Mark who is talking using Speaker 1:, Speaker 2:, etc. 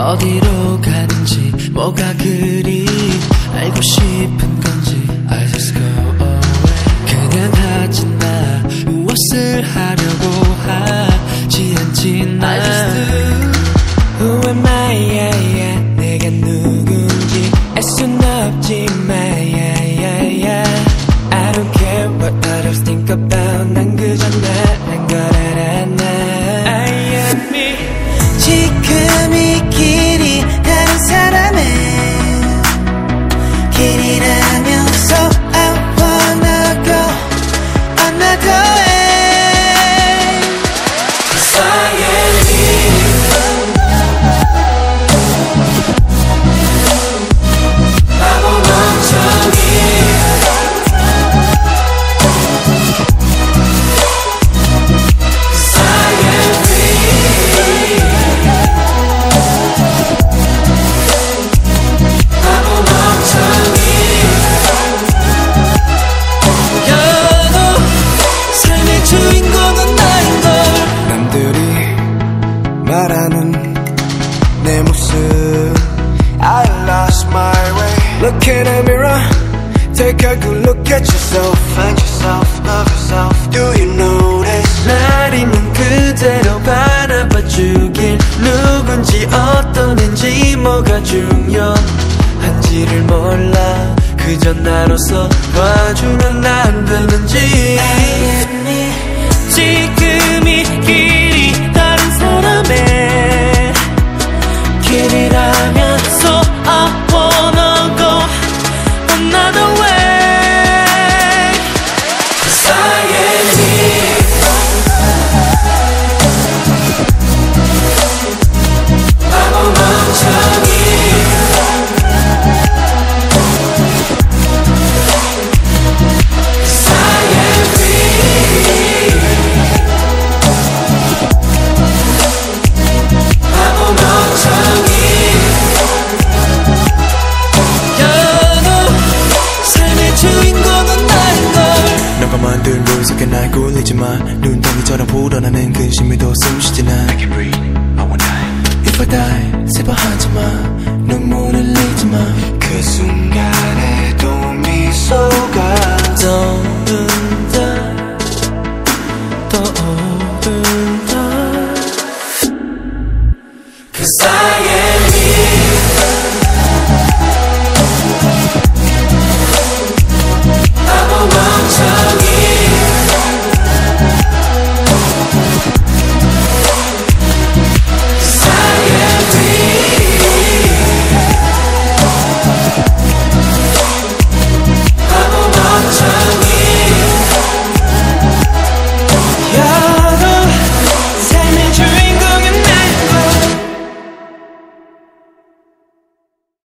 Speaker 1: 어디로 가는지 뭐가 그리 알고 싶은
Speaker 2: Look in the mirror Take a good look at yourself Find yourself, love yourself Do you notice
Speaker 1: 날 있는 그대로 바라봐주길 누군지 어떤 앤지 뭐가 중요한지를 몰라 그저 나로서 봐주면 안 되는지
Speaker 2: 웃지만 눈덩이처럼 불어나는 근심에도 숨쉬진 않 I can breathe, I won't die If I die, 슬퍼하지마 눈물 흘리지마 그 순간에도 미소가
Speaker 1: 떠오른다 떠오른다. Cause I am